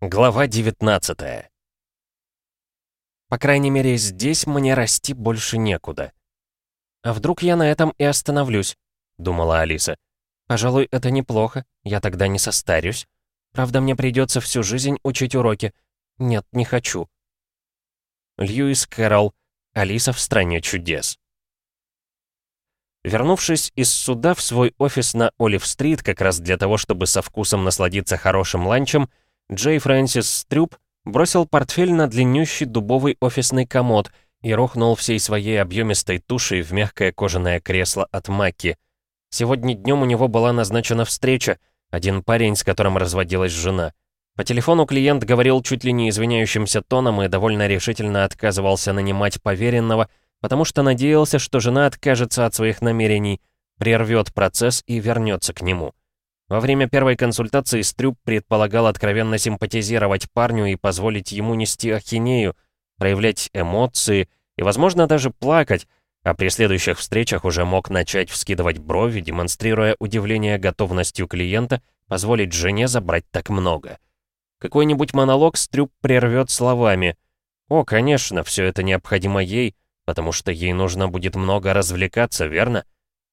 Глава 19 По крайней мере, здесь мне расти больше некуда. А вдруг я на этом и остановлюсь, думала Алиса. Пожалуй, это неплохо, я тогда не состарюсь. Правда, мне придется всю жизнь учить уроки. Нет, не хочу. Льюис Кэрролл, Алиса в стране чудес. Вернувшись из суда в свой офис на Олив-стрит, как раз для того, чтобы со вкусом насладиться хорошим ланчем, Джей Фрэнсис Стрюп бросил портфель на длиннющий дубовый офисный комод и рухнул всей своей объемистой тушей в мягкое кожаное кресло от Маки. Сегодня днем у него была назначена встреча, один парень, с которым разводилась жена. По телефону клиент говорил чуть ли не извиняющимся тоном и довольно решительно отказывался нанимать поверенного, потому что надеялся, что жена откажется от своих намерений, прервет процесс и вернется к нему. Во время первой консультации Стрюб предполагал откровенно симпатизировать парню и позволить ему нести ахинею, проявлять эмоции и, возможно, даже плакать, а при следующих встречах уже мог начать вскидывать брови, демонстрируя удивление готовностью клиента позволить жене забрать так много. Какой-нибудь монолог Стрюб прервет словами «О, конечно, все это необходимо ей, потому что ей нужно будет много развлекаться, верно?»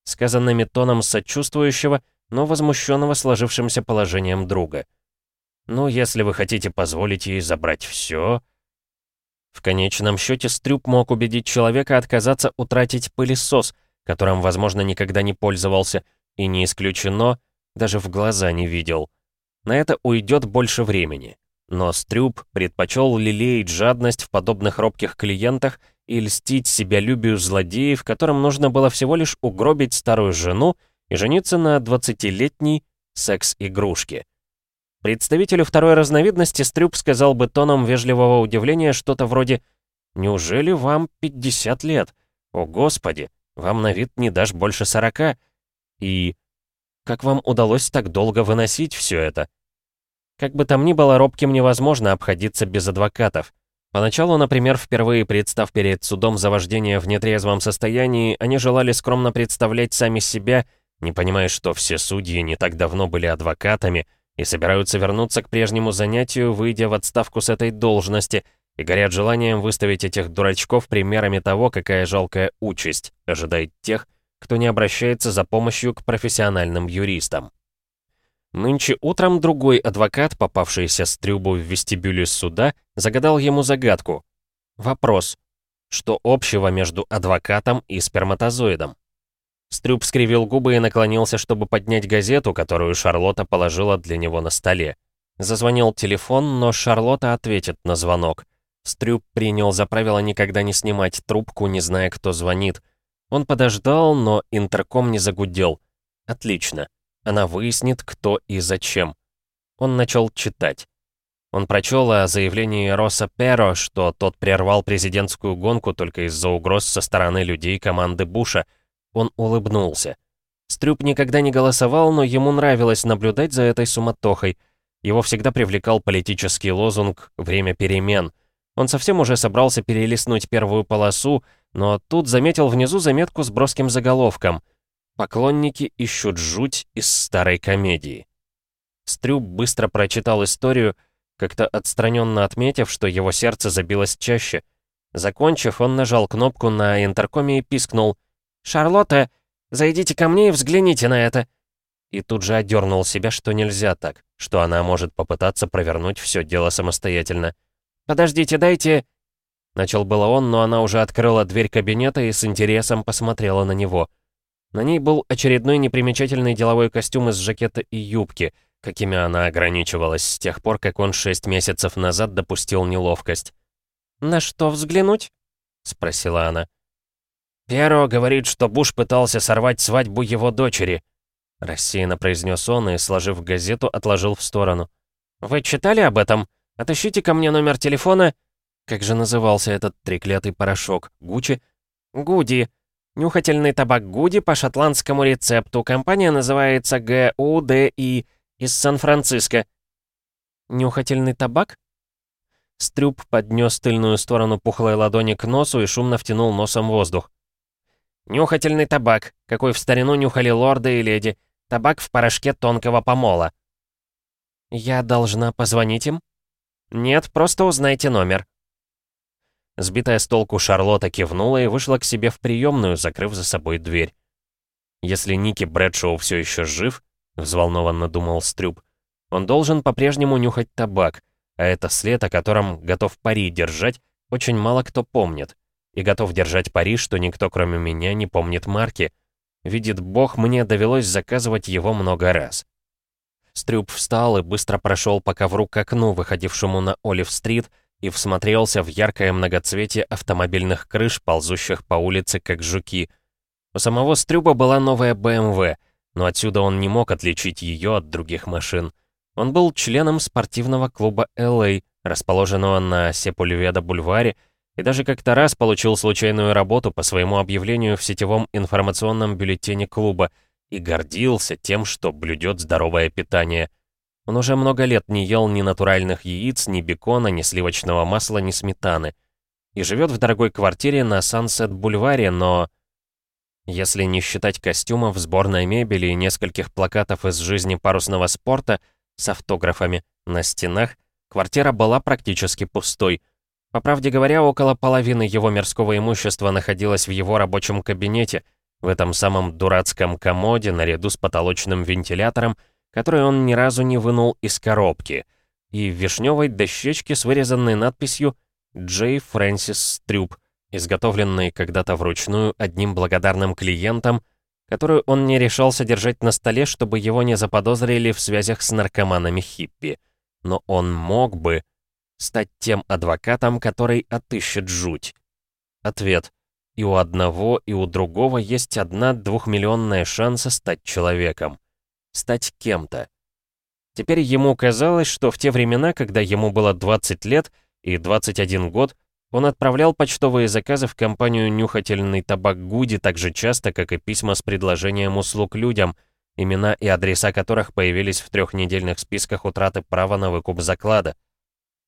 Сказанными тоном сочувствующего — но возмущенного сложившимся положением друга. «Ну, если вы хотите позволить ей забрать все...» В конечном счете Стрюп мог убедить человека отказаться утратить пылесос, которым, возможно, никогда не пользовался, и не исключено, даже в глаза не видел. На это уйдет больше времени. Но Стрюп предпочел лелеять жадность в подобных робких клиентах и льстить себя любию злодеев, которым нужно было всего лишь угробить старую жену и жениться на 20-летней секс-игрушке. Представителю второй разновидности Стрюп сказал бы тоном вежливого удивления что-то вроде «Неужели вам 50 лет? О, Господи, вам на вид не дашь больше 40?» И «Как вам удалось так долго выносить все это?» Как бы там ни было, робким невозможно обходиться без адвокатов. Поначалу, например, впервые представ перед судом за вождение в нетрезвом состоянии, они желали скромно представлять сами себя – не понимая, что все судьи не так давно были адвокатами и собираются вернуться к прежнему занятию, выйдя в отставку с этой должности, и горят желанием выставить этих дурачков примерами того, какая жалкая участь ожидает тех, кто не обращается за помощью к профессиональным юристам. Нынче утром другой адвокат, попавшийся с трюбу в вестибюле суда, загадал ему загадку. Вопрос. Что общего между адвокатом и сперматозоидом? Стрюб скривил губы и наклонился, чтобы поднять газету, которую Шарлотта положила для него на столе. Зазвонил телефон, но Шарлотта ответит на звонок. Стрюб принял за правило никогда не снимать трубку, не зная, кто звонит. Он подождал, но интерком не загудел. Отлично. Она выяснит, кто и зачем. Он начал читать. Он прочел о заявлении Росса Перо, что тот прервал президентскую гонку только из-за угроз со стороны людей команды Буша — он улыбнулся. Стрюп никогда не голосовал, но ему нравилось наблюдать за этой суматохой. Его всегда привлекал политический лозунг «Время перемен». Он совсем уже собрался перелистнуть первую полосу, но тут заметил внизу заметку с броским заголовком «Поклонники ищут жуть из старой комедии». Стрюб быстро прочитал историю, как-то отстраненно отметив, что его сердце забилось чаще. Закончив, он нажал кнопку на интеркоме и пискнул — «Шарлотта, зайдите ко мне и взгляните на это!» И тут же одернул себя, что нельзя так, что она может попытаться провернуть все дело самостоятельно. «Подождите, дайте...» Начал было он, но она уже открыла дверь кабинета и с интересом посмотрела на него. На ней был очередной непримечательный деловой костюм из жакета и юбки, какими она ограничивалась с тех пор, как он шесть месяцев назад допустил неловкость. «На что взглянуть?» — спросила она. «Пьеро говорит, что Буш пытался сорвать свадьбу его дочери», рассеянно произнес он и, сложив газету, отложил в сторону. «Вы читали об этом? Отыщите ко мне номер телефона...» Как же назывался этот треклятый порошок? Гучи? Гуди. Нюхательный табак Гуди по шотландскому рецепту. Компания называется ГУДИ из Сан-Франциско. Нюхательный табак? Стрюб поднес тыльную сторону пухлой ладони к носу и шумно втянул носом воздух. Нюхательный табак, какой в старину нюхали лорды и леди. Табак в порошке тонкого помола. «Я должна позвонить им?» «Нет, просто узнайте номер». Сбитая с толку Шарлотта кивнула и вышла к себе в приемную, закрыв за собой дверь. «Если Ники Брэдшоу все еще жив», — взволнованно думал Стрюб, «он должен по-прежнему нюхать табак, а это след, о котором готов пари держать, очень мало кто помнит. И готов держать пари, что никто, кроме меня, не помнит марки. Видит Бог, мне довелось заказывать его много раз». Стрюб встал и быстро прошел по ковру к окну, выходившему на Олив-стрит, и всмотрелся в яркое многоцветие автомобильных крыш, ползущих по улице, как жуки. У самого Стрюба была новая БМВ, но отсюда он не мог отличить ее от других машин. Он был членом спортивного клуба LA, а, расположенного на Сепульведа-бульваре, и даже как-то раз получил случайную работу по своему объявлению в сетевом информационном бюллетене клуба и гордился тем, что блюдет здоровое питание – он уже много лет не ел ни натуральных яиц, ни бекона, ни сливочного масла, ни сметаны. И живет в дорогой квартире на Сансет-бульваре, но... Если не считать костюмов, сборной мебели и нескольких плакатов из жизни парусного спорта с автографами на стенах, квартира была практически пустой. По правде говоря, около половины его мирского имущества находилось в его рабочем кабинете, в этом самом дурацком комоде, наряду с потолочным вентилятором, который он ни разу не вынул из коробки, и вишневой дощечке с вырезанной надписью «Джей Фрэнсис Стрюп», изготовленной когда-то вручную одним благодарным клиентом, которую он не решался держать на столе, чтобы его не заподозрили в связях с наркоманами хиппи. Но он мог бы стать тем адвокатом, который отыщет жуть. Ответ. И у одного, и у другого есть одна двухмиллионная шанса стать человеком стать кем-то. Теперь ему казалось, что в те времена, когда ему было 20 лет и 21 год, он отправлял почтовые заказы в компанию «Нюхательный табак Гуди» так же часто, как и письма с предложением услуг людям, имена и адреса которых появились в трехнедельных списках утраты права на выкуп заклада.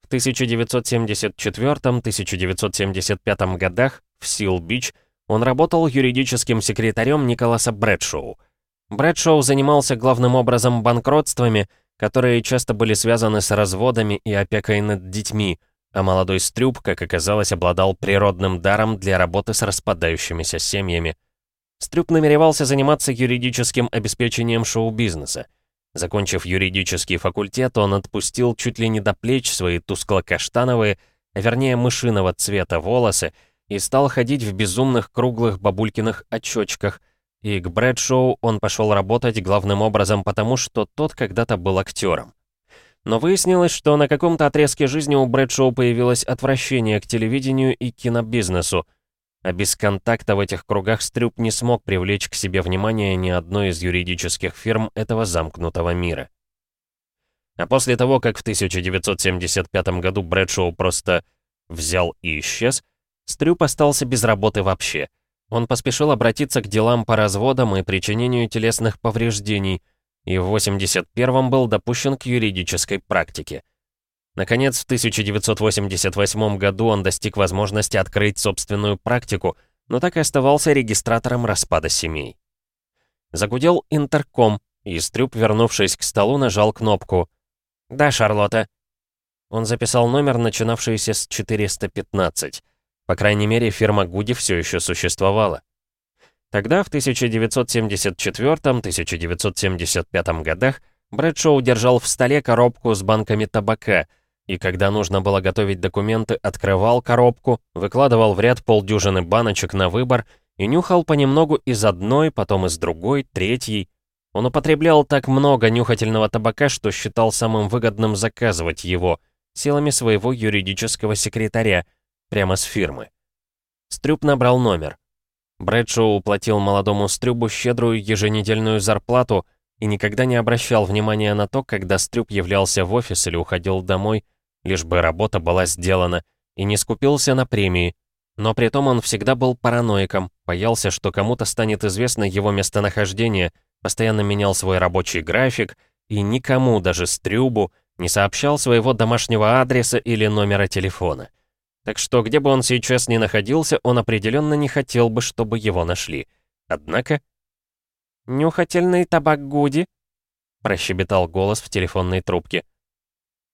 В 1974-1975 годах в Сил-Бич он работал юридическим секретарем Николаса Брэдшоу — Брэдшоу занимался главным образом банкротствами, которые часто были связаны с разводами и опекой над детьми, а молодой Стрюб, как оказалось, обладал природным даром для работы с распадающимися семьями. Стрюб намеревался заниматься юридическим обеспечением шоу-бизнеса. Закончив юридический факультет, он отпустил чуть ли не до плеч свои тускло-каштановые, а вернее мышиного цвета волосы, и стал ходить в безумных круглых бабулькиных очочках – и к Брэдшоу он пошел работать главным образом потому, что тот когда-то был актером. Но выяснилось, что на каком-то отрезке жизни у Брэдшоу появилось отвращение к телевидению и кинобизнесу, а без контакта в этих кругах Стрюп не смог привлечь к себе внимание ни одной из юридических фирм этого замкнутого мира. А после того, как в 1975 году Брэдшоу просто взял и исчез, Стрюп остался без работы вообще — он поспешил обратиться к делам по разводам и причинению телесных повреждений, и в 81-м был допущен к юридической практике. Наконец, в 1988 году он достиг возможности открыть собственную практику, но так и оставался регистратором распада семей. Загудел интерком, и Стрюп, вернувшись к столу, нажал кнопку. «Да, Шарлотта». Он записал номер, начинавшийся с 415. По крайней мере, фирма Гуди все еще существовала. Тогда, в 1974-1975 годах, Брэдшоу держал в столе коробку с банками табака, и когда нужно было готовить документы, открывал коробку, выкладывал в ряд полдюжины баночек на выбор и нюхал понемногу из одной, потом из другой, третьей. Он употреблял так много нюхательного табака, что считал самым выгодным заказывать его силами своего юридического секретаря — Прямо с фирмы. Стрюб набрал номер. Брэдшоу уплатил молодому Стрюбу щедрую еженедельную зарплату и никогда не обращал внимания на то, когда Стрюб являлся в офис или уходил домой, лишь бы работа была сделана, и не скупился на премии. Но при том он всегда был параноиком, боялся, что кому-то станет известно его местонахождение, постоянно менял свой рабочий график и никому, даже Стрюбу, не сообщал своего домашнего адреса или номера телефона. Так что, где бы он сейчас ни находился, он определенно не хотел бы, чтобы его нашли. Однако... «Нюхательный табак Гуди?» — прощебетал голос в телефонной трубке.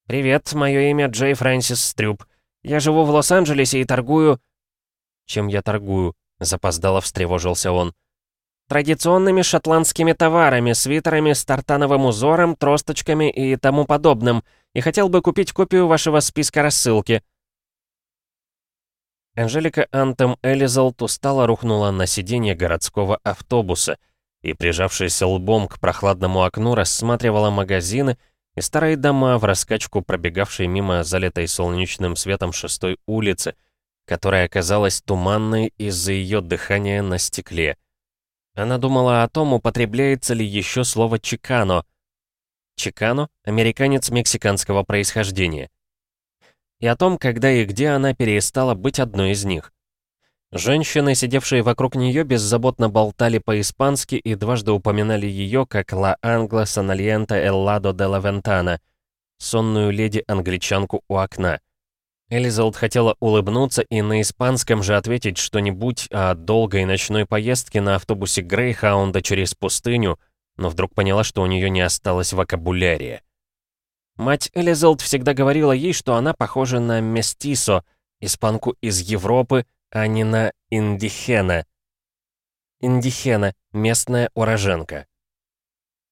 «Привет, мое имя Джей Фрэнсис Стрюп. Я живу в Лос-Анджелесе и торгую...» «Чем я торгую?» — запоздало встревожился он. «Традиционными шотландскими товарами, свитерами с тартановым узором, тросточками и тому подобным. И хотел бы купить копию вашего списка рассылки». Анжелика Антем Элизалт устало рухнула на сиденье городского автобуса и, прижавшись лбом к прохладному окну, рассматривала магазины и старые дома в раскачку, пробегавшей мимо залитой солнечным светом шестой улицы, которая оказалась туманной из-за ее дыхания на стекле. Она думала о том, употребляется ли еще слово «чикано». Чикано — американец мексиканского происхождения и о том, когда и где она перестала быть одной из них. Женщины, сидевшие вокруг нее, беззаботно болтали по-испански и дважды упоминали ее как «Ла Англа Санальента Элладо де ла Вентана», сонную леди-англичанку у окна. Элизалд хотела улыбнуться и на испанском же ответить что-нибудь о долгой ночной поездке на автобусе Грейхаунда через пустыню, но вдруг поняла, что у нее не осталось вокабулярия. Мать Элизалд всегда говорила ей, что она похожа на местисо, испанку из Европы, а не на индихена. Индихена — местная уроженка.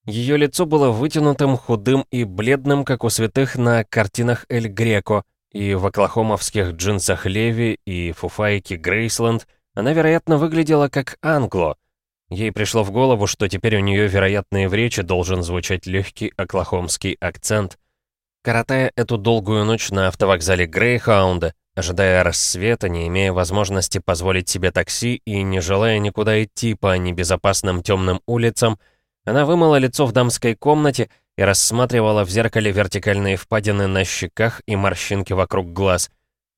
Ее лицо было вытянутым, худым и бледным, как у святых на картинах Эль Греко, и в оклахомовских джинсах Леви и фуфайке Грейсленд она, вероятно, выглядела как англо. Ей пришло в голову, что теперь у нее, вероятно, и в речи должен звучать легкий оклахомский акцент — Коротая эту долгую ночь на автовокзале Грейхаунда, ожидая рассвета, не имея возможности позволить себе такси и не желая никуда идти по небезопасным темным улицам, она вымыла лицо в дамской комнате и рассматривала в зеркале вертикальные впадины на щеках и морщинки вокруг глаз.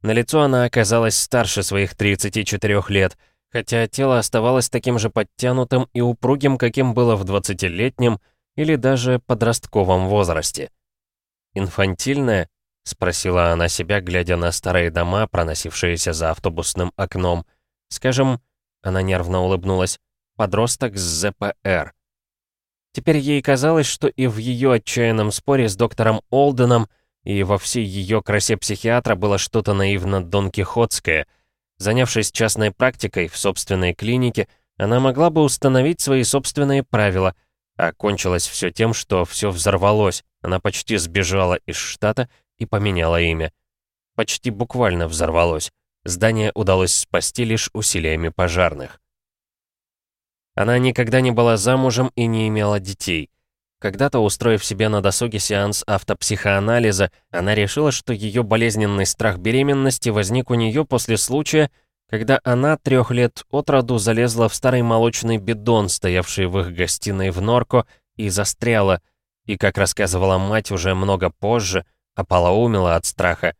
На лицо она оказалась старше своих 34 лет, хотя тело оставалось таким же подтянутым и упругим, каким было в 20-летнем или даже подростковом возрасте. «Инфантильная?» — спросила она себя, глядя на старые дома, проносившиеся за автобусным окном. «Скажем...» — она нервно улыбнулась. «Подросток с ЗПР». Теперь ей казалось, что и в ее отчаянном споре с доктором Олденом и во всей ее красе психиатра было что-то наивно Дон Кихотское. Занявшись частной практикой в собственной клинике, она могла бы установить свои собственные правила, а кончилось все тем, что все взорвалось, она почти сбежала из штата и поменяла имя. Почти буквально взорвалось. Здание удалось спасти лишь усилиями пожарных. Она никогда не была замужем и не имела детей. Когда-то, устроив себе на досуге сеанс автопсихоанализа, она решила, что ее болезненный страх беременности возник у нее после случая, когда она трех лет от роду залезла в старый молочный бидон, стоявший в их гостиной в Норко, и застряла, и, как рассказывала мать уже много позже, ополоумела от страха.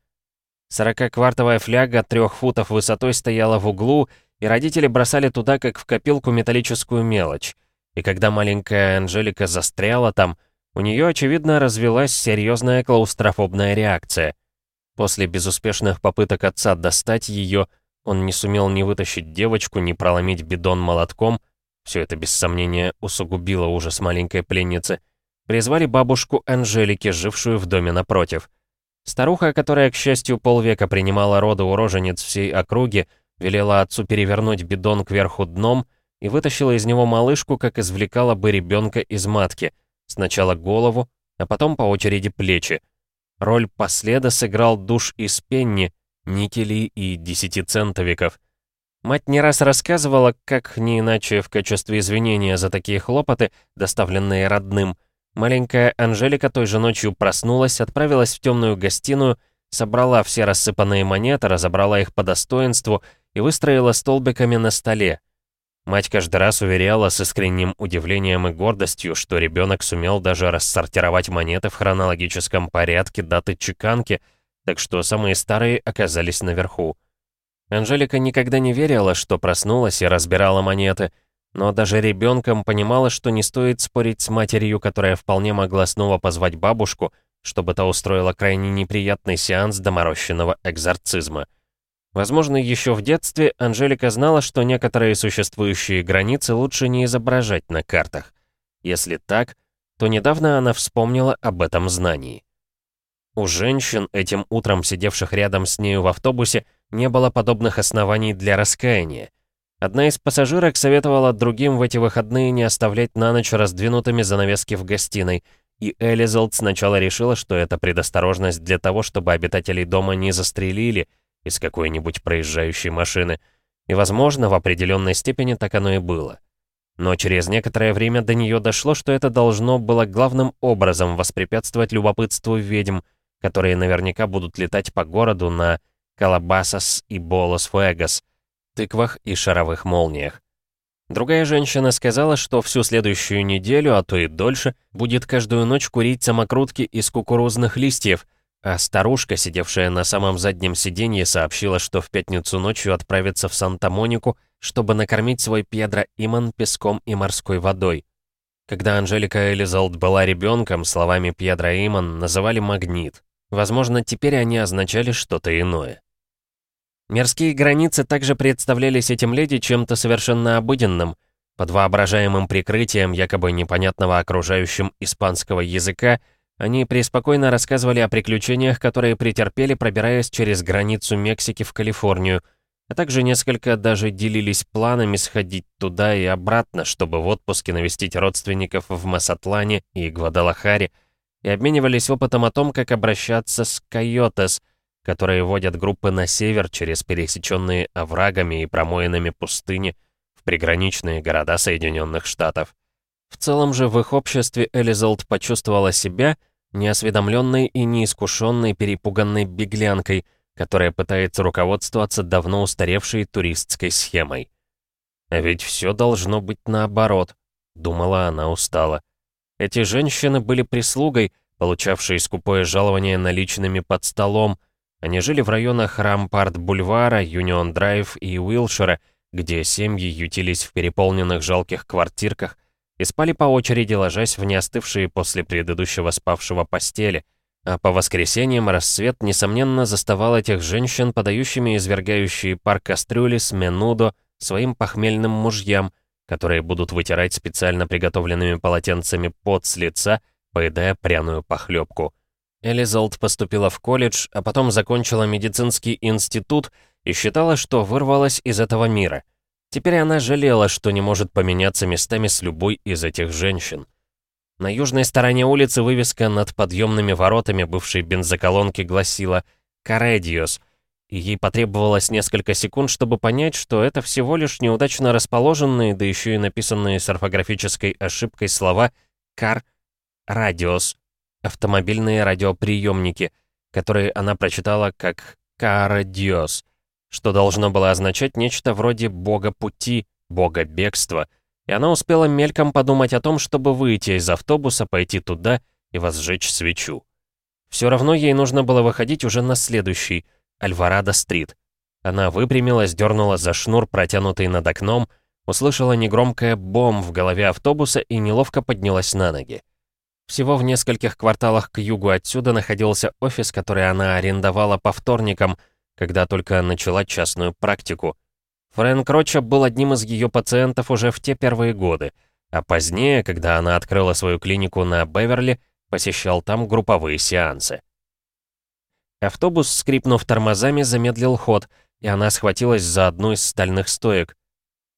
Сорокаквартовая фляга трех футов высотой стояла в углу, и родители бросали туда, как в копилку, металлическую мелочь. И когда маленькая Анжелика застряла там, у нее, очевидно, развилась серьезная клаустрофобная реакция. После безуспешных попыток отца достать ее, он не сумел ни вытащить девочку, ни проломить бидон молотком, все это без сомнения усугубило ужас маленькой пленницы, Призвали бабушку Анжелики, жившую в доме напротив. Старуха, которая, к счастью, полвека принимала роды у рожениц всей округи, велела отцу перевернуть бидон кверху дном и вытащила из него малышку, как извлекала бы ребенка из матки. Сначала голову, а потом по очереди плечи. Роль последа сыграл душ из пенни, никелей и десятицентовиков. Мать не раз рассказывала, как не иначе в качестве извинения за такие хлопоты, доставленные родным, Маленькая Анжелика той же ночью проснулась, отправилась в темную гостиную, собрала все рассыпанные монеты, разобрала их по достоинству и выстроила столбиками на столе. Мать каждый раз уверяла с искренним удивлением и гордостью, что ребенок сумел даже рассортировать монеты в хронологическом порядке даты чеканки, так что самые старые оказались наверху. Анжелика никогда не верила, что проснулась и разбирала монеты — но даже ребенком понимала, что не стоит спорить с матерью, которая вполне могла снова позвать бабушку, чтобы та устроила крайне неприятный сеанс доморощенного экзорцизма. Возможно, еще в детстве Анжелика знала, что некоторые существующие границы лучше не изображать на картах. Если так, то недавно она вспомнила об этом знании. у женщин, этим утром сидевших рядом с нею в автобусе, не было подобных оснований для раскаяния. Одна из пассажирок советовала другим в эти выходные не оставлять на ночь раздвинутыми занавески в гостиной, и Элизалд сначала решила, что это предосторожность для того, чтобы обитателей дома не застрелили из какой-нибудь проезжающей машины. И, возможно, в определенной степени так оно и было. Но через некоторое время до нее дошло, что это должно было главным образом воспрепятствовать любопытству ведьм, которые наверняка будут летать по городу на Калабасас и Болос Фуэгас, тыквах и шаровых молниях. Другая женщина сказала, что всю следующую неделю, а то и дольше, будет каждую ночь курить самокрутки из кукурузных листьев, а старушка, сидевшая на самом заднем сиденье, сообщила, что в пятницу ночью отправится в Санта-Монику, чтобы накормить свой Пьедро Иман песком и морской водой. Когда Анжелика Элизалд была ребенком, словами Пьедро Иман называли «магнит». Возможно, теперь они означали что-то иное. Мирские границы также представлялись этим леди чем-то совершенно обыденным, под воображаемым прикрытием якобы непонятного окружающим испанского языка, они преспокойно рассказывали о приключениях, которые претерпели, пробираясь через границу Мексики в Калифорнию, а также несколько даже делились планами сходить туда и обратно, чтобы в отпуске навестить родственников в Масатлане и Гвадалахаре, и обменивались опытом о том, как обращаться с койотес, которые водят группы на север через пересеченные оврагами и промоинами пустыни в приграничные города Соединенных Штатов. В целом же в их обществе Элизалд почувствовала себя неосведомленной и неискушенной перепуганной беглянкой, которая пытается руководствоваться давно устаревшей туристской схемой. «А ведь все должно быть наоборот», — думала она устало. Эти женщины были прислугой, получавшей скупое жалование наличными под столом, они жили в районах Рампарт-Бульвара, Юнион-Драйв и Уилшера, где семьи ютились в переполненных жалких квартирках и спали по очереди, ложась в неостывшие после предыдущего спавшего постели, а по воскресеньям рассвет, несомненно, заставал этих женщин, подающими извергающие пар кастрюли с менудо своим похмельным мужьям, которые будут вытирать специально приготовленными полотенцами пот с лица, поедая пряную похлебку. Элизалд поступила в колледж, а потом закончила медицинский институт и считала, что вырвалась из этого мира. Теперь она жалела, что не может поменяться местами с любой из этих женщин. На южной стороне улицы вывеска над подъемными воротами бывшей бензоколонки гласила «Каредиос», и ей потребовалось несколько секунд, чтобы понять, что это всего лишь неудачно расположенные, да еще и написанные с орфографической ошибкой слова «Кар», «Радиос», автомобильные радиоприемники, которые она прочитала как «Кара Диос», что должно было означать нечто вроде «бога пути», «бога бегства», и она успела мельком подумать о том, чтобы выйти из автобуса, пойти туда и возжечь свечу. Все равно ей нужно было выходить уже на следующий, Альварадо-стрит. Она выпрямилась, дернула за шнур, протянутый над окном, услышала негромкое «бом» в голове автобуса и неловко поднялась на ноги. Всего в нескольких кварталах к югу отсюда находился офис, который она арендовала по вторникам, когда только начала частную практику. Фрэнк Роча был одним из ее пациентов уже в те первые годы, а позднее, когда она открыла свою клинику на Беверли, посещал там групповые сеансы. Автобус, скрипнув тормозами, замедлил ход, и она схватилась за одну из стальных стоек.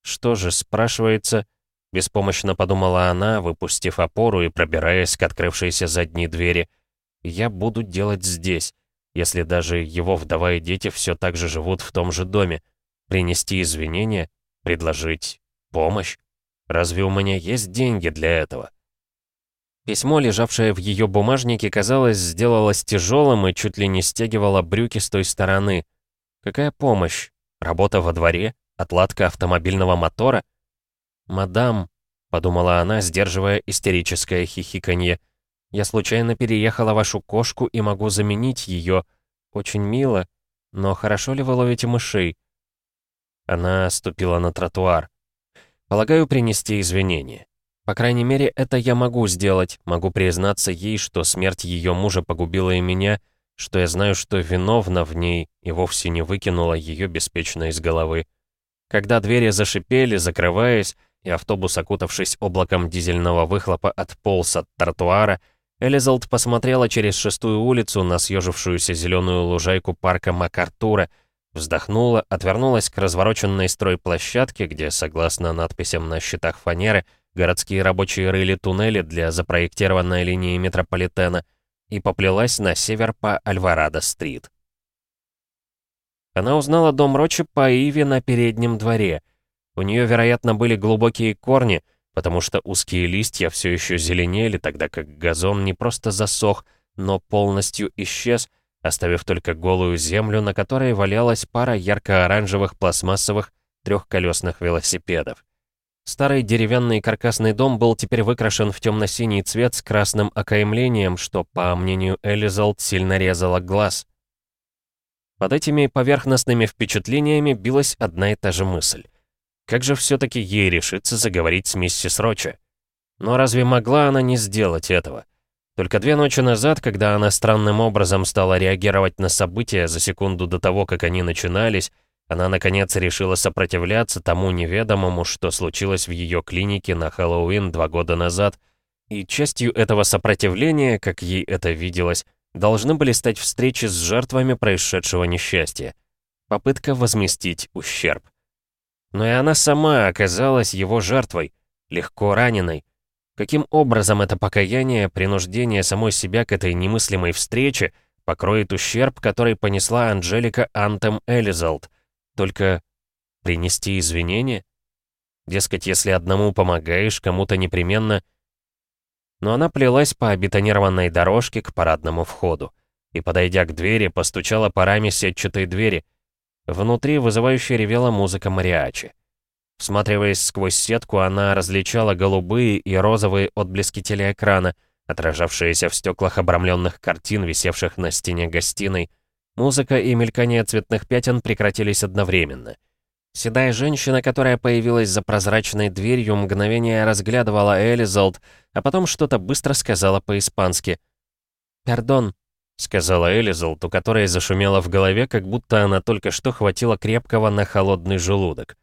Что же, спрашивается, Беспомощно подумала она, выпустив опору и пробираясь к открывшейся задней двери. «Я буду делать здесь, если даже его вдова и дети все так же живут в том же доме. Принести извинения? Предложить помощь? Разве у меня есть деньги для этого?» Письмо, лежавшее в ее бумажнике, казалось, сделалось тяжелым и чуть ли не стягивало брюки с той стороны. Какая помощь? Работа во дворе? Отладка автомобильного мотора? «Мадам», — подумала она, сдерживая истерическое хихиканье, «я случайно переехала вашу кошку и могу заменить ее. Очень мило, но хорошо ли вы ловите мышей?» Она ступила на тротуар. «Полагаю, принести извинения. По крайней мере, это я могу сделать, могу признаться ей, что смерть ее мужа погубила и меня, что я знаю, что виновна в ней и вовсе не выкинула ее беспечно из головы. Когда двери зашипели, закрываясь, и автобус, окутавшись облаком дизельного выхлопа, отполз от тротуара, Элизалд посмотрела через шестую улицу на съежившуюся зеленую лужайку парка МакАртура, вздохнула, отвернулась к развороченной стройплощадке, где, согласно надписям на щитах фанеры, городские рабочие рыли туннели для запроектированной линии метрополитена, и поплелась на север по Альварадо-стрит. Она узнала дом Рочи по Иве на переднем дворе. У нее, вероятно, были глубокие корни — потому что узкие листья все еще зеленели, тогда как газон не просто засох, но полностью исчез, оставив только голую землю, на которой валялась пара ярко-оранжевых пластмассовых трехколесных велосипедов. Старый деревянный каркасный дом был теперь выкрашен в темно-синий цвет с красным окаймлением, что, по мнению Элизалд, сильно резало глаз. Под этими поверхностными впечатлениями билась одна и та же мысль. Как же все-таки ей решиться заговорить с миссис Рочи? Но разве могла она не сделать этого? Только две ночи назад, когда она странным образом стала реагировать на события за секунду до того, как они начинались, она наконец решила сопротивляться тому неведомому, что случилось в ее клинике на Хэллоуин два года назад, и частью этого сопротивления, как ей это виделось, должны были стать встречи с жертвами происшедшего несчастья. Попытка возместить ущерб. Но и она сама оказалась его жертвой, легко раненой. Каким образом это покаяние, принуждение самой себя к этой немыслимой встрече покроет ущерб, который понесла Анжелика Антем Элизалд? Только принести извинения? Дескать, если одному помогаешь, кому-то непременно... Но она плелась по обетонированной дорожке к парадному входу и, подойдя к двери, постучала парами сетчатой двери — Внутри вызывающе ревела музыка мариачи. Всматриваясь сквозь сетку, она различала голубые и розовые отблески телеэкрана, отражавшиеся в стеклах обрамленных картин, висевших на стене гостиной. Музыка и мелькание цветных пятен прекратились одновременно. Седая женщина, которая появилась за прозрачной дверью, мгновение разглядывала Элизалд, а потом что-то быстро сказала по-испански. «Пердон», сказала Элизалт, у которой зашумело в голове, как будто она только что хватила крепкого на холодный желудок.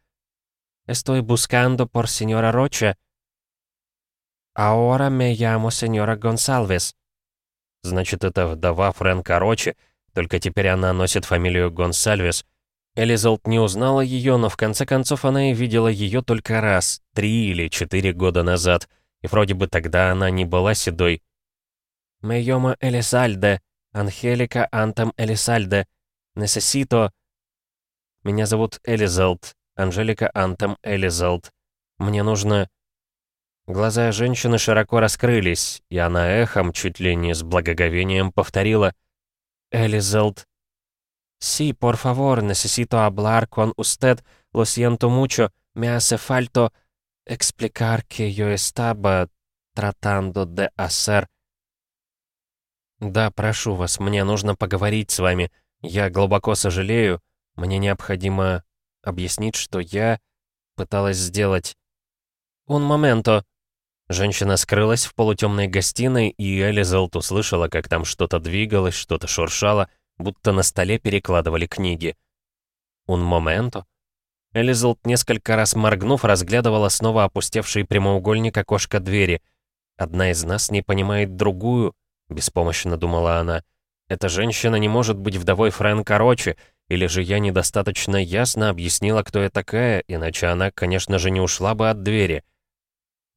«Estoy buscando por señora Rocha». «Ahora me llamo señora Гонсалвес». Значит, это вдова Фрэнка Рочи, только теперь она носит фамилию Гонсальвес. Элизалт не узнала ее, но в конце концов она и видела ее только раз, три или четыре года назад, и вроде бы тогда она не была седой. «Me llamo Элизальде», Анхелика Антом Элисальде. Necesito... Меня зовут Элизалд. Анжелика Антом Элизалд. Мне нужно... Глаза женщины широко раскрылись, и она эхом, чуть ли не с благоговением, повторила «Элизалд». «Sí, por favor, necesito hablar con usted. Lo siento mucho. Me hace falta explicar que yo estaba tratando de hacer...» «Да, прошу вас, мне нужно поговорить с вами. Я глубоко сожалею. Мне необходимо объяснить, что я пыталась сделать...» «Un momento!» Женщина скрылась в полутемной гостиной, и Элизалт услышала, как там что-то двигалось, что-то шуршало, будто на столе перекладывали книги. «Un momento?» Элизалт, несколько раз моргнув, разглядывала снова опустевший прямоугольник окошка двери. Одна из нас не понимает другую, Беспомощно думала она. Эта женщина не может быть вдовой Фрэнка Рочи, или же я недостаточно ясно объяснила, кто я такая, иначе она, конечно же, не ушла бы от двери.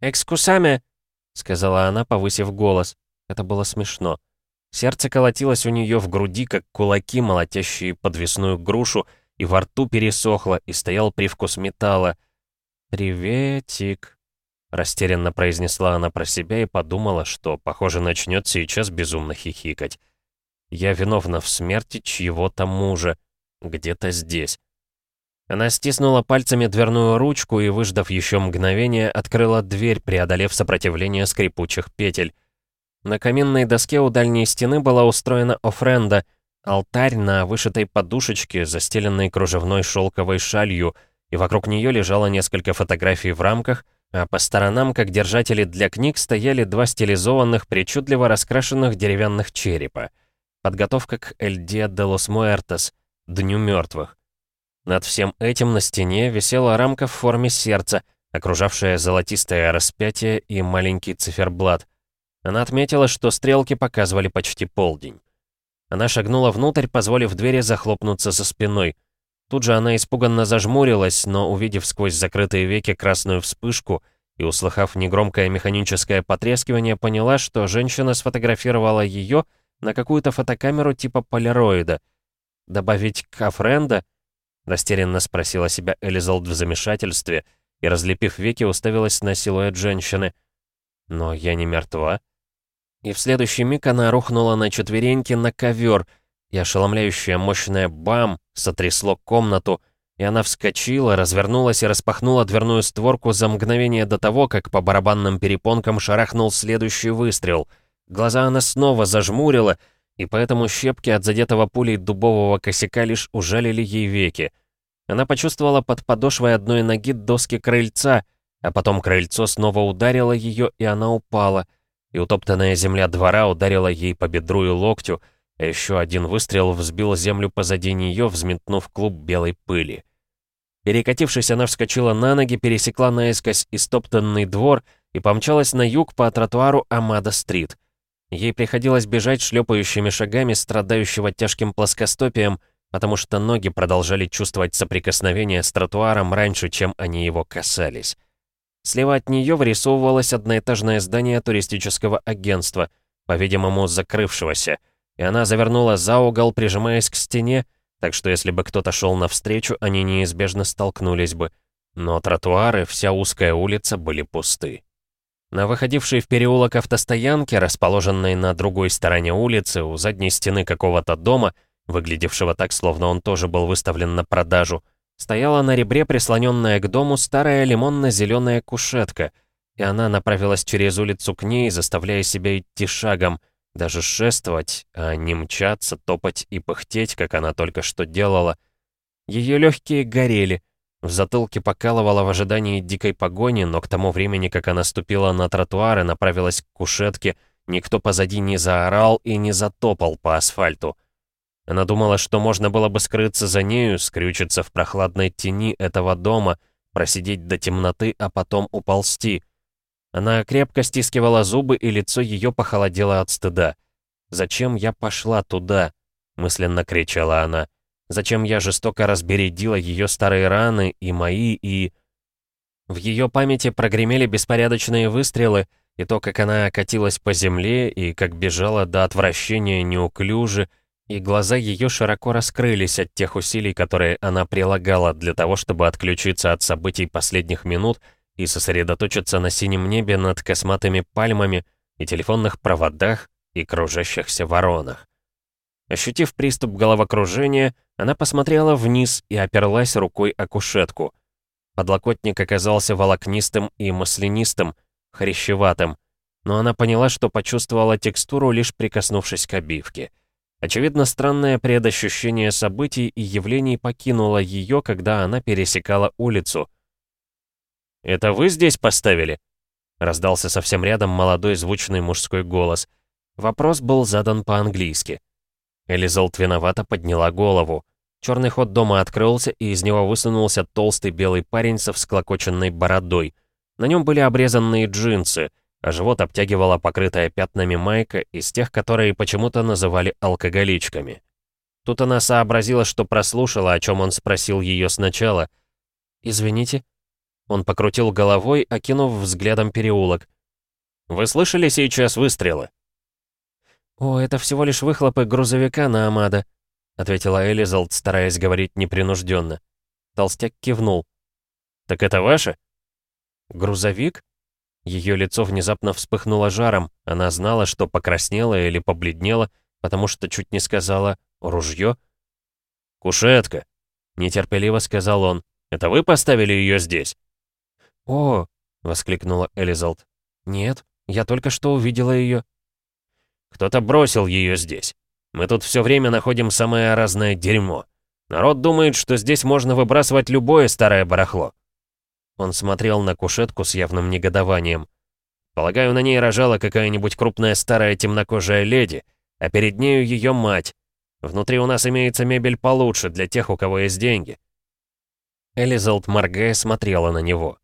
«Экскусами!» — сказала она, повысив голос. Это было смешно. Сердце колотилось у нее в груди, как кулаки, молотящие подвесную грушу, и во рту пересохло, и стоял привкус металла. «Приветик», Растерянно произнесла она про себя и подумала, что, похоже, начнет сейчас безумно хихикать. «Я виновна в смерти чьего-то мужа. Где-то здесь». Она стиснула пальцами дверную ручку и, выждав еще мгновение, открыла дверь, преодолев сопротивление скрипучих петель. На каминной доске у дальней стены была устроена офренда, алтарь на вышитой подушечке, застеленной кружевной шелковой шалью, и вокруг нее лежало несколько фотографий в рамках — а по сторонам, как держатели для книг, стояли два стилизованных, причудливо раскрашенных деревянных черепа. Подготовка к «Эль Диа де лос Муэртес» — Дню мертвых. Над всем этим на стене висела рамка в форме сердца, окружавшая золотистое распятие и маленький циферблат. Она отметила, что стрелки показывали почти полдень. Она шагнула внутрь, позволив двери захлопнуться за спиной. Тут же она испуганно зажмурилась, но, увидев сквозь закрытые веки красную вспышку и услыхав негромкое механическое потрескивание, поняла, что женщина сфотографировала ее на какую-то фотокамеру типа полироида. «Добавить кафренда?» — растерянно спросила себя Элизалд в замешательстве и, разлепив веки, уставилась на силуэт женщины. «Но я не мертва». И в следующий миг она рухнула на четвереньки на ковер, и ошеломляющее мощное бам сотрясло комнату, и она вскочила, развернулась и распахнула дверную створку за мгновение до того, как по барабанным перепонкам шарахнул следующий выстрел. Глаза она снова зажмурила, и поэтому щепки от задетого пулей дубового косяка лишь ужалили ей веки. Она почувствовала под подошвой одной ноги доски крыльца, а потом крыльцо снова ударило ее, и она упала — и утоптанная земля двора ударила ей по бедру и локтю, еще один выстрел взбил землю позади нее, взметнув клуб белой пыли. Перекатившись, она вскочила на ноги, пересекла наискось истоптанный двор и помчалась на юг по тротуару Амада-стрит. Ей приходилось бежать шлепающими шагами страдающего тяжким плоскостопием, потому что ноги продолжали чувствовать соприкосновение с тротуаром раньше, чем они его касались. Слева от нее вырисовывалось одноэтажное здание туристического агентства, по-видимому, закрывшегося, и она завернула за угол, прижимаясь к стене, так что если бы кто-то шел навстречу, они неизбежно столкнулись бы. Но тротуары, вся узкая улица были пусты. На выходившей в переулок автостоянке, расположенной на другой стороне улицы, у задней стены какого-то дома, выглядевшего так, словно он тоже был выставлен на продажу, Стояла на ребре, прислоненная к дому, старая лимонно-зеленая кушетка, и она направилась через улицу к ней, заставляя себя идти шагом, даже шествовать, а не мчаться, топать и пыхтеть, как она только что делала. Ее легкие горели, в затылке покалывала в ожидании дикой погони, но к тому времени, как она ступила на тротуар и направилась к кушетке, никто позади не заорал и не затопал по асфальту. Она думала, что можно было бы скрыться за нею, скрючиться в прохладной тени этого дома, просидеть до темноты, а потом уползти. Она крепко стискивала зубы, и лицо ее похолодело от стыда. «Зачем я пошла туда?» — мысленно кричала она. «Зачем я жестоко разбередила ее старые раны, и мои, и...» В ее памяти прогремели беспорядочные выстрелы, и то, как она катилась по земле, и как бежала до отвращения неуклюже, и глаза ее широко раскрылись от тех усилий, которые она прилагала для того, чтобы отключиться от событий последних минут и сосредоточиться на синем небе над косматыми пальмами и телефонных проводах и кружащихся воронах. Ощутив приступ головокружения, она посмотрела вниз и оперлась рукой о кушетку. Подлокотник оказался волокнистым и маслянистым, хрящеватым, но она поняла, что почувствовала текстуру, лишь прикоснувшись к обивке — Очевидно, странное предощущение событий и явлений покинуло ее, когда она пересекала улицу. «Это вы здесь поставили?» Раздался совсем рядом молодой звучный мужской голос. Вопрос был задан по-английски. Элизалт виновато подняла голову. Черный ход дома открылся, и из него высунулся толстый белый парень со всклокоченной бородой. На нем были обрезанные джинсы — а живот обтягивала покрытая пятнами майка из тех, которые почему-то называли алкоголичками. Тут она сообразила, что прослушала, о чем он спросил ее сначала. «Извините?» Он покрутил головой, окинув взглядом переулок. «Вы слышали сейчас выстрелы?» «О, это всего лишь выхлопы грузовика на Амада», — ответила Элизалд, стараясь говорить непринужденно. Толстяк кивнул. «Так это ваше?» «Грузовик?» Ее лицо внезапно вспыхнуло жаром. Она знала, что покраснела или побледнела, потому что чуть не сказала «ружье». «Кушетка», — нетерпеливо сказал он. «Это вы поставили ее здесь?» «О!» — воскликнула Элизалд. «Нет, я только что увидела ее». «Кто-то бросил ее здесь. Мы тут все время находим самое разное дерьмо. Народ думает, что здесь можно выбрасывать любое старое барахло. Он смотрел на кушетку с явным негодованием. Полагаю, на ней рожала какая-нибудь крупная старая темнокожая леди, а перед нею ее мать. Внутри у нас имеется мебель получше для тех, у кого есть деньги. Элизалд, моргая, смотрела на него.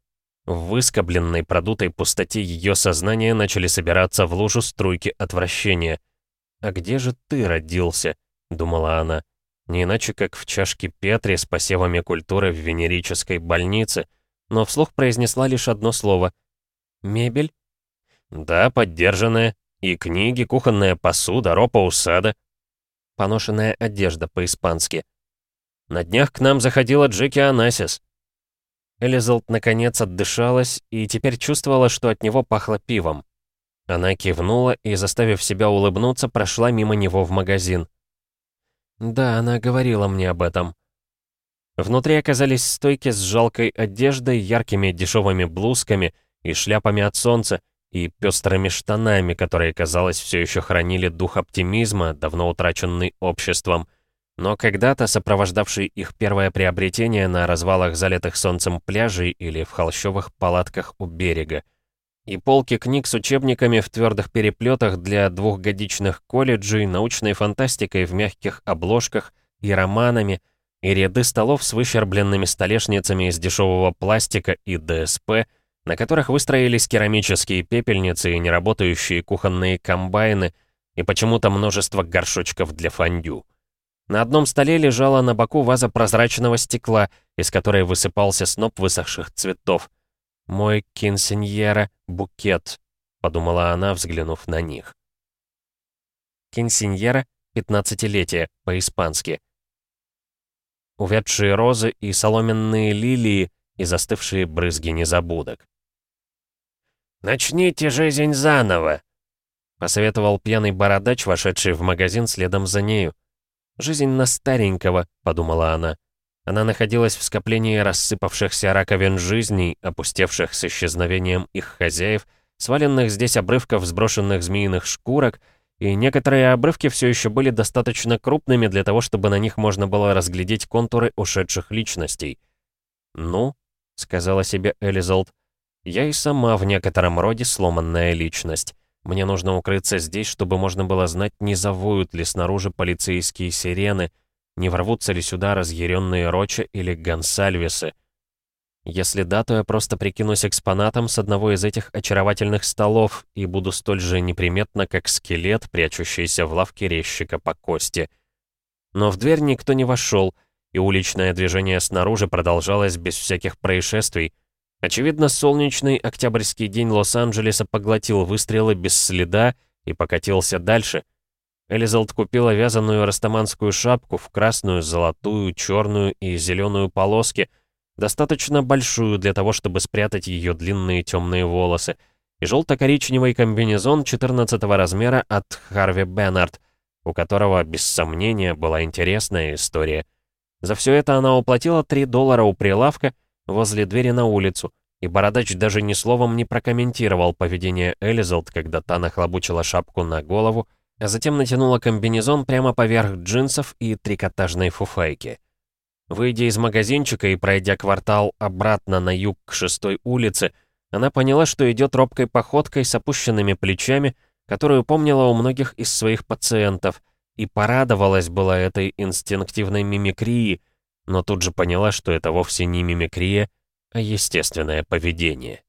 В выскобленной, продутой пустоте ее сознания начали собираться в лужу струйки отвращения. «А где же ты родился?» — думала она. Не иначе, как в чашке Петри с посевами культуры в венерической больнице, но вслух произнесла лишь одно слово. «Мебель?» «Да, поддержанная. И книги, кухонная посуда, ропа усада». Поношенная одежда по-испански. «На днях к нам заходила Джеки Анасис». Элизалт наконец отдышалась и теперь чувствовала, что от него пахло пивом. Она кивнула и, заставив себя улыбнуться, прошла мимо него в магазин. «Да, она говорила мне об этом». Внутри оказались стойки с жалкой одеждой, яркими дешевыми блузками и шляпами от солнца, и пестрыми штанами, которые, казалось, все еще хранили дух оптимизма, давно утраченный обществом, но когда-то сопровождавший их первое приобретение на развалах залитых солнцем пляжей или в холщовых палатках у берега. И полки книг с учебниками в твердых переплетах для двухгодичных колледжей, научной фантастикой в мягких обложках и романами, и ряды столов с выщербленными столешницами из дешевого пластика и ДСП — на которых выстроились керамические пепельницы и неработающие кухонные комбайны, и почему-то множество горшочков для фондю. На одном столе лежала на боку ваза прозрачного стекла, из которой высыпался сноп высохших цветов. «Мой кинсеньера букет», — подумала она, взглянув на них. Кинсеньера — пятнадцатилетие, по-испански. Увядшие розы и соломенные лилии и застывшие брызги незабудок. «Начните жизнь заново!» — посоветовал пьяный бородач, вошедший в магазин следом за нею. «Жизнь на старенького», — подумала она. Она находилась в скоплении рассыпавшихся раковин жизней, опустевших с исчезновением их хозяев, сваленных здесь обрывков сброшенных змеиных шкурок, и некоторые обрывки все еще были достаточно крупными для того, чтобы на них можно было разглядеть контуры ушедших личностей. «Ну», — сказала себе Элизалд, я и сама в некотором роде сломанная личность. Мне нужно укрыться здесь, чтобы можно было знать, не завоют ли снаружи полицейские сирены, не ворвутся ли сюда разъяренные Роча или Гонсальвесы. Если да, то я просто прикинусь экспонатом с одного из этих очаровательных столов и буду столь же неприметно, как скелет, прячущийся в лавке резчика по кости. Но в дверь никто не вошел, и уличное движение снаружи продолжалось без всяких происшествий, Очевидно, солнечный октябрьский день Лос-Анджелеса поглотил выстрелы без следа и покатился дальше. Элизалд купила вязаную растаманскую шапку в красную, золотую, черную и зеленую полоски, достаточно большую для того, чтобы спрятать ее длинные темные волосы, и желто-коричневый комбинезон 14 размера от Харви Беннард, у которого, без сомнения, была интересная история. За все это она уплатила 3 доллара у прилавка, возле двери на улицу, и Бородач даже ни словом не прокомментировал поведение Элизалд, когда та нахлобучила шапку на голову, а затем натянула комбинезон прямо поверх джинсов и трикотажной фуфайки. Выйдя из магазинчика и пройдя квартал обратно на юг к шестой улице, она поняла, что идет робкой походкой с опущенными плечами, которую помнила у многих из своих пациентов, и порадовалась была этой инстинктивной мимикрии, но тут же поняла, что это вовсе не мимикрия, а естественное поведение.